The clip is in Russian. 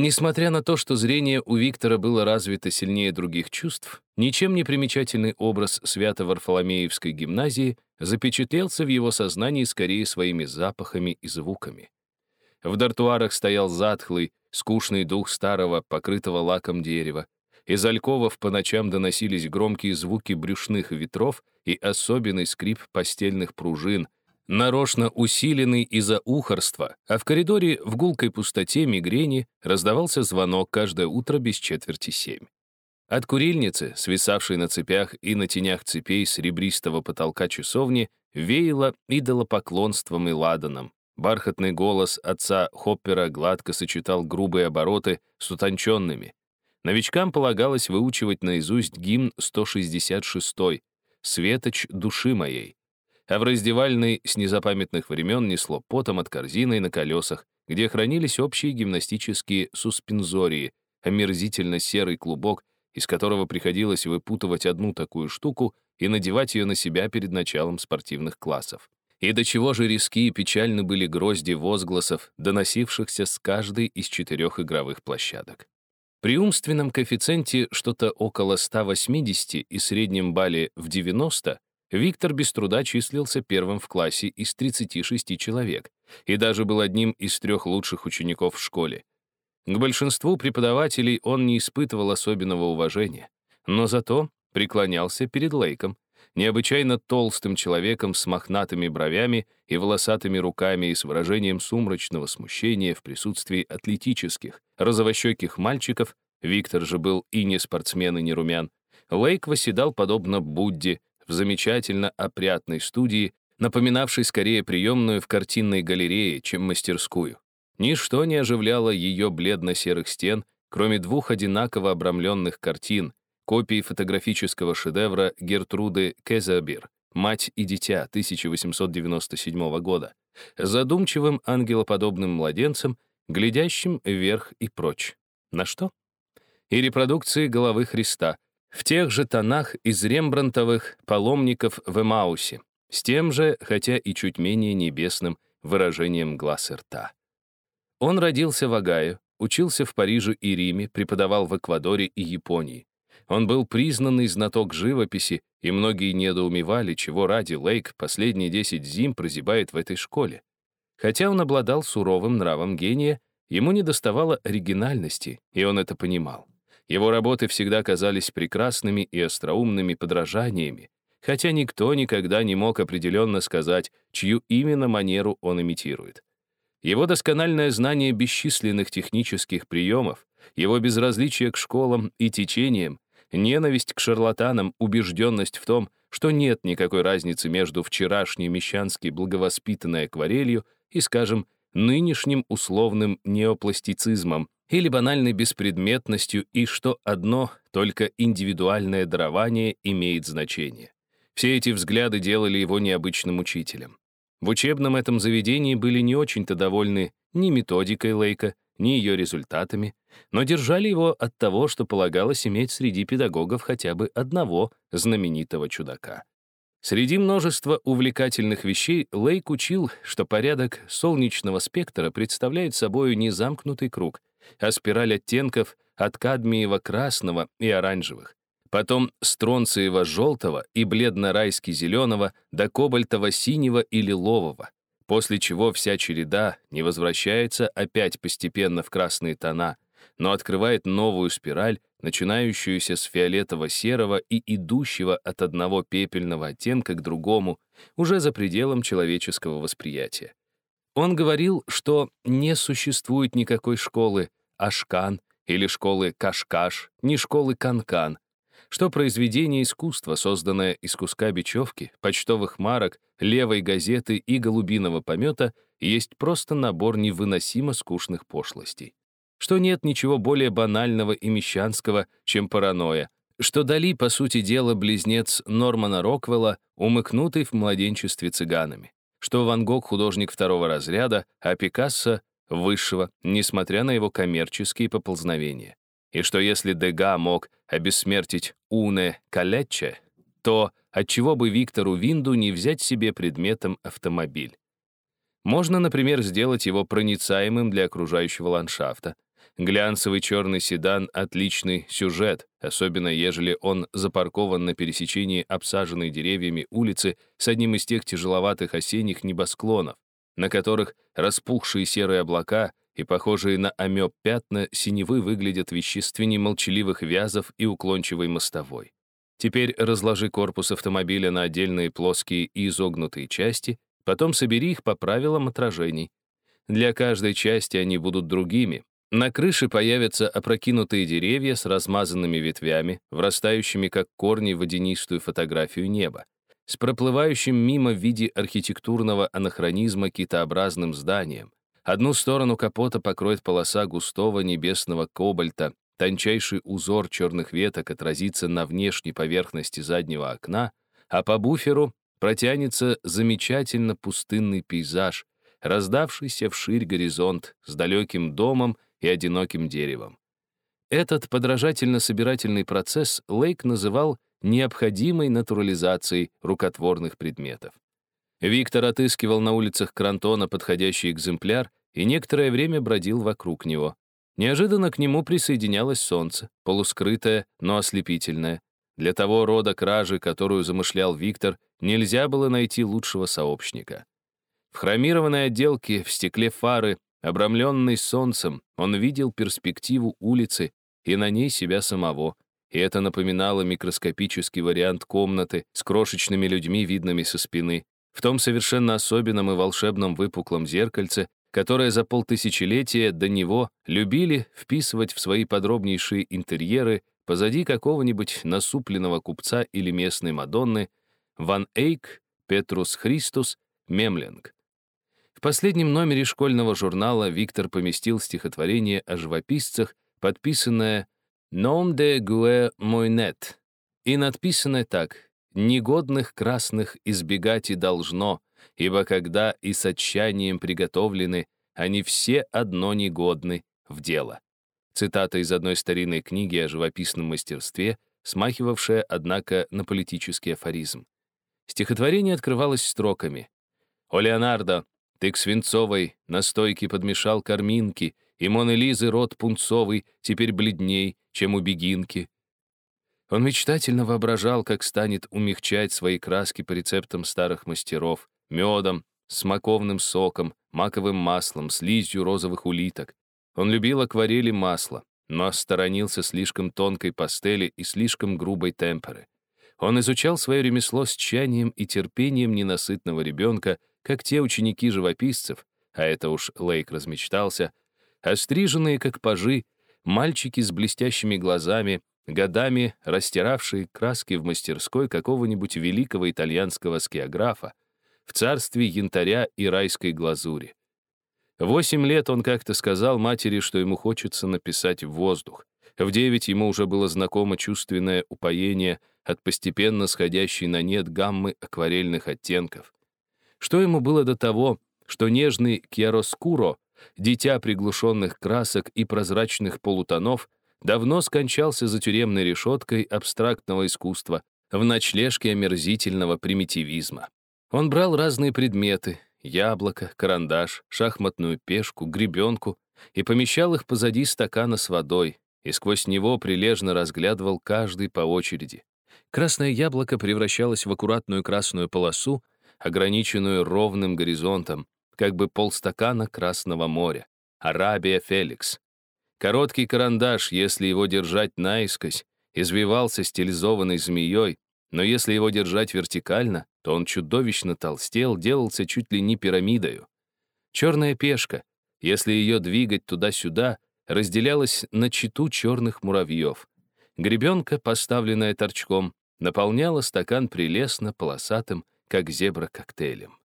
Несмотря на то, что зрение у Виктора было развито сильнее других чувств, ничем не примечательный образ Свято-Варфоломеевской гимназии запечатлелся в его сознании скорее своими запахами и звуками. В дартуарах стоял затхлый, скучный дух старого, покрытого лаком дерева. Из альковов по ночам доносились громкие звуки брюшных ветров и особенный скрип постельных пружин, нарочно усиленный из-за ухорства, а в коридоре в гулкой пустоте мигрени раздавался звонок каждое утро без четверти семь. От курильницы, свисавшей на цепях и на тенях цепей с ребристого потолка часовни, веяло идолопоклонством и ладаном. Бархатный голос отца Хоппера гладко сочетал грубые обороты с утонченными. Новичкам полагалось выучивать наизусть гимн 166 «Светоч души моей», а в раздевальной с незапамятных времен несло потом от корзины на колесах, где хранились общие гимнастические суспензории, омерзительно серый клубок, из которого приходилось выпутывать одну такую штуку и надевать ее на себя перед началом спортивных классов. И до чего же риски и печальны были грозди возгласов, доносившихся с каждой из четырех игровых площадок. При умственном коэффициенте что-то около 180 и среднем балле в 90 Виктор без труда числился первым в классе из 36 человек и даже был одним из трех лучших учеников в школе. К большинству преподавателей он не испытывал особенного уважения, но зато преклонялся перед Лейком, необычайно толстым человеком с мохнатыми бровями и волосатыми руками и с выражением сумрачного смущения в присутствии атлетических, розовощеких мальчиков, Виктор же был и не спортсмен, и не румян, Лейк восседал подобно Будде, в замечательно опрятной студии, напоминавшей скорее приемную в картинной галерее, чем мастерскую. Ничто не оживляло ее бледно-серых стен, кроме двух одинаково обрамленных картин, копий фотографического шедевра Гертруды Кезабир «Мать и дитя» 1897 года, задумчивым ангелоподобным младенцем, глядящим вверх и прочь. На что? И репродукции головы Христа — в тех же тонах из рембрантовых паломников в Эмаусе, с тем же, хотя и чуть менее небесным, выражением глаз и рта. Он родился в Огайо, учился в Париже и Риме, преподавал в Эквадоре и Японии. Он был признанный знаток живописи, и многие недоумевали, чего ради Лейк последние 10 зим прозябает в этой школе. Хотя он обладал суровым нравом гения, ему недоставало оригинальности, и он это понимал. Его работы всегда казались прекрасными и остроумными подражаниями, хотя никто никогда не мог определенно сказать, чью именно манеру он имитирует. Его доскональное знание бесчисленных технических приемов, его безразличие к школам и течениям, ненависть к шарлатанам, убежденность в том, что нет никакой разницы между вчерашней мещанской благовоспитанной акварелью и, скажем, нынешним условным неопластицизмом, или банальной беспредметностью, и что одно, только индивидуальное дарование имеет значение. Все эти взгляды делали его необычным учителем. В учебном этом заведении были не очень-то довольны ни методикой Лейка, ни ее результатами, но держали его от того, что полагалось иметь среди педагогов хотя бы одного знаменитого чудака. Среди множества увлекательных вещей Лейк учил, что порядок солнечного спектра представляет собой не замкнутый круг, а спираль оттенков от кадмиево-красного и оранжевых, потом стронциево-желтого и бледно-райски-зеленого до кобальтово-синего и лилового, после чего вся череда не возвращается опять постепенно в красные тона, но открывает новую спираль, начинающуюся с фиолетово-серого и идущего от одного пепельного оттенка к другому, уже за пределом человеческого восприятия. Он говорил, что не существует никакой школы Ашкан или школы Кашкаш, ни школы Канкан, что произведение искусства, созданное из куска бечевки, почтовых марок, левой газеты и голубиного помета, есть просто набор невыносимо скучных пошлостей. Что нет ничего более банального и мещанского, чем паранойя, что Дали, по сути дела, близнец Нормана Роквелла, умыкнутый в младенчестве цыганами что Ван Гог — художник второго разряда, а Пикассо — высшего, несмотря на его коммерческие поползновения. И что если Дега мог обессмертить Уне Калетче, то отчего бы Виктору Винду не взять себе предметом автомобиль? Можно, например, сделать его проницаемым для окружающего ландшафта, Глянцевый черный седан — отличный сюжет, особенно ежели он запаркован на пересечении обсаженной деревьями улицы с одним из тех тяжеловатых осенних небосклонов, на которых распухшие серые облака и похожие на амеб пятна синевы выглядят вещественней молчаливых вязов и уклончивой мостовой. Теперь разложи корпус автомобиля на отдельные плоские и изогнутые части, потом собери их по правилам отражений. Для каждой части они будут другими, на крыше появятся опрокинутые деревья с размазанными ветвями, врастающими как корни в водянистую фотографию неба, с проплывающим мимо в виде архитектурного анахронизма китообразным зданием. Одну сторону капота покроет полоса густого небесного кобальта, тончайший узор черных веток отразится на внешней поверхности заднего окна, а по буферу протянется замечательно пустынный пейзаж, раздавшийся вширь горизонт с далеким домом и одиноким деревом. Этот подражательно-собирательный процесс Лейк называл необходимой натурализацией рукотворных предметов. Виктор отыскивал на улицах Крантона подходящий экземпляр и некоторое время бродил вокруг него. Неожиданно к нему присоединялось солнце, полускрытое, но ослепительное. Для того рода кражи, которую замышлял Виктор, нельзя было найти лучшего сообщника. В хромированной отделке, в стекле фары, Обрамленный солнцем, он видел перспективу улицы и на ней себя самого, и это напоминало микроскопический вариант комнаты с крошечными людьми, видными со спины, в том совершенно особенном и волшебном выпуклом зеркальце, которое за полтысячелетия до него любили вписывать в свои подробнейшие интерьеры позади какого-нибудь насупленного купца или местной Мадонны Ван Эйк, Петрус Христус, Мемленг. В последнем номере школьного журнала Виктор поместил стихотворение о живописцах, подписанное «Ном де Гуэ Мойнет» и надписанное так «Негодных красных избегать и должно, ибо когда и с отчаянием приготовлены, они все одно негодны в дело». Цитата из одной старинной книги о живописном мастерстве, смахивавшая, однако, на политический афоризм. Стихотворение открывалось строками. «О Леонардо, ты к свинцовой настойке подмешал карминки, и Моны Лизы рот пунцовый теперь бледней, чем у бегинки. Он мечтательно воображал, как станет умягчать свои краски по рецептам старых мастеров, медом, смоковным соком, маковым маслом, слизью розовых улиток. Он любил акварели масла, но сторонился слишком тонкой пастели и слишком грубой темперы. Он изучал свое ремесло с тщанием и терпением ненасытного ребенка, как те ученики живописцев, а это уж Лейк размечтался, остриженные как пажи, мальчики с блестящими глазами, годами растиравшие краски в мастерской какого-нибудь великого итальянского скеографа, в царстве янтаря и райской глазури. Восемь лет он как-то сказал матери, что ему хочется написать в воздух. В девять ему уже было знакомо чувственное упоение от постепенно сходящей на нет гаммы акварельных оттенков. Что ему было до того, что нежный Кьяроскуро, дитя приглушенных красок и прозрачных полутонов, давно скончался за тюремной решеткой абстрактного искусства в ночлежке омерзительного примитивизма. Он брал разные предметы — яблоко, карандаш, шахматную пешку, гребенку — и помещал их позади стакана с водой, и сквозь него прилежно разглядывал каждый по очереди. Красное яблоко превращалось в аккуратную красную полосу, ограниченную ровным горизонтом, как бы полстакана Красного моря. Арабия Феликс. Короткий карандаш, если его держать наискось, извивался стилизованной змеей, но если его держать вертикально, то он чудовищно толстел, делался чуть ли не пирамидою. Черная пешка, если ее двигать туда-сюда, разделялась на читу черных муравьев. Гребенка, поставленная торчком, наполняла стакан прелестно полосатым как зебра коктейлем.